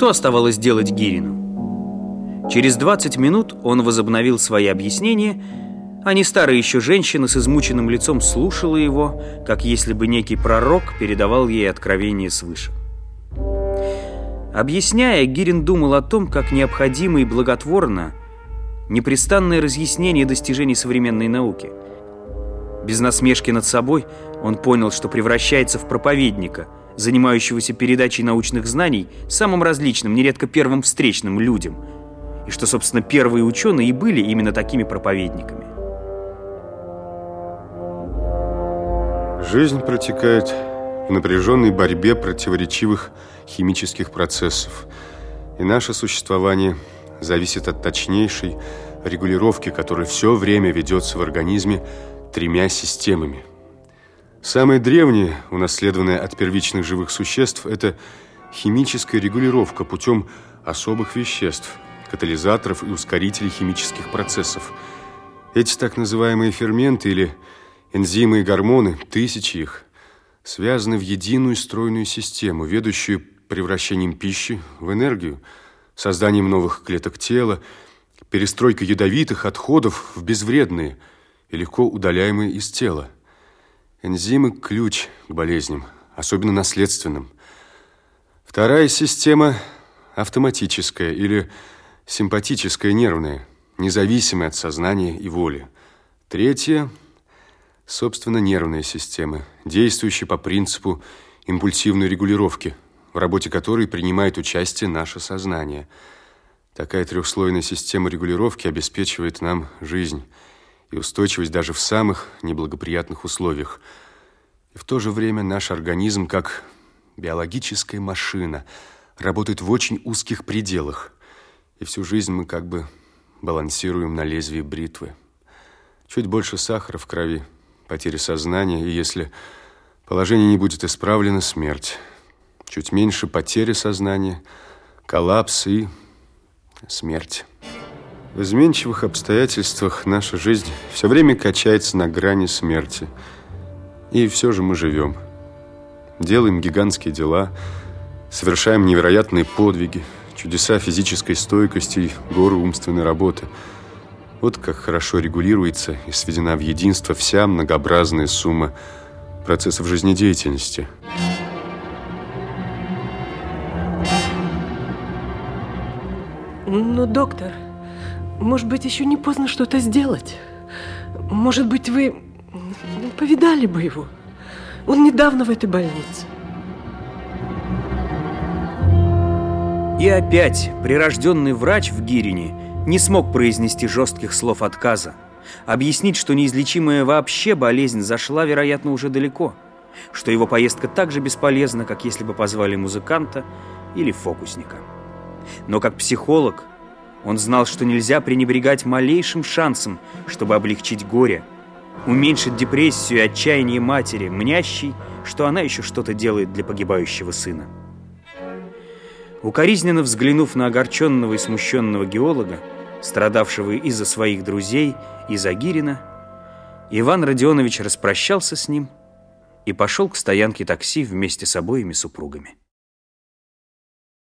что оставалось делать Гирину? Через 20 минут он возобновил свои объяснения, а не старая еще женщина с измученным лицом слушала его, как если бы некий пророк передавал ей откровение свыше. Объясняя, Гирин думал о том, как необходимо и благотворно непрестанное разъяснение достижений современной науки. Без насмешки над собой он понял, что превращается в проповедника, занимающегося передачей научных знаний самым различным, нередко первым встречным людям, и что, собственно, первые ученые и были именно такими проповедниками. Жизнь протекает в напряженной борьбе противоречивых химических процессов. И наше существование зависит от точнейшей регулировки, которая все время ведется в организме тремя системами. Самое древнее, унаследованное от первичных живых существ, это химическая регулировка путем особых веществ, катализаторов и ускорителей химических процессов. Эти так называемые ферменты или энзимы и гормоны, тысячи их – связаны в единую стройную систему, ведущую превращением пищи в энергию, созданием новых клеток тела, перестройкой ядовитых отходов в безвредные и легко удаляемые из тела. Энзимы – ключ к болезням, особенно наследственным. Вторая система – автоматическая или симпатическая нервная, независимая от сознания и воли. Третья – собственно, нервная система, действующая по принципу импульсивной регулировки, в работе которой принимает участие наше сознание. Такая трехслойная система регулировки обеспечивает нам жизнь и устойчивость даже в самых неблагоприятных условиях. И в то же время наш организм, как биологическая машина, работает в очень узких пределах. И всю жизнь мы как бы балансируем на лезвии бритвы. Чуть больше сахара в крови – потери сознания, и если положение не будет исправлено, смерть. Чуть меньше потери сознания, коллапс и смерть. В изменчивых обстоятельствах наша жизнь все время качается на грани смерти. И все же мы живем. Делаем гигантские дела, совершаем невероятные подвиги, чудеса физической стойкости и горы умственной работы – вот как хорошо регулируется и сведена в единство вся многообразная сумма процессов жизнедеятельности. Но, доктор, может быть, еще не поздно что-то сделать. Может быть, вы повидали бы его. Он недавно в этой больнице. И опять прирожденный врач в Гирине – не смог произнести жестких слов отказа, объяснить, что неизлечимая вообще болезнь зашла, вероятно, уже далеко, что его поездка так же бесполезна, как если бы позвали музыканта или фокусника. Но как психолог он знал, что нельзя пренебрегать малейшим шансом, чтобы облегчить горе, уменьшить депрессию и отчаяние матери, мнящей, что она еще что-то делает для погибающего сына. Укоризненно взглянув на огорченного и смущенного геолога, страдавшего из-за своих друзей и за Гирина, Иван Родионович распрощался с ним и пошел к стоянке такси вместе с обоими супругами.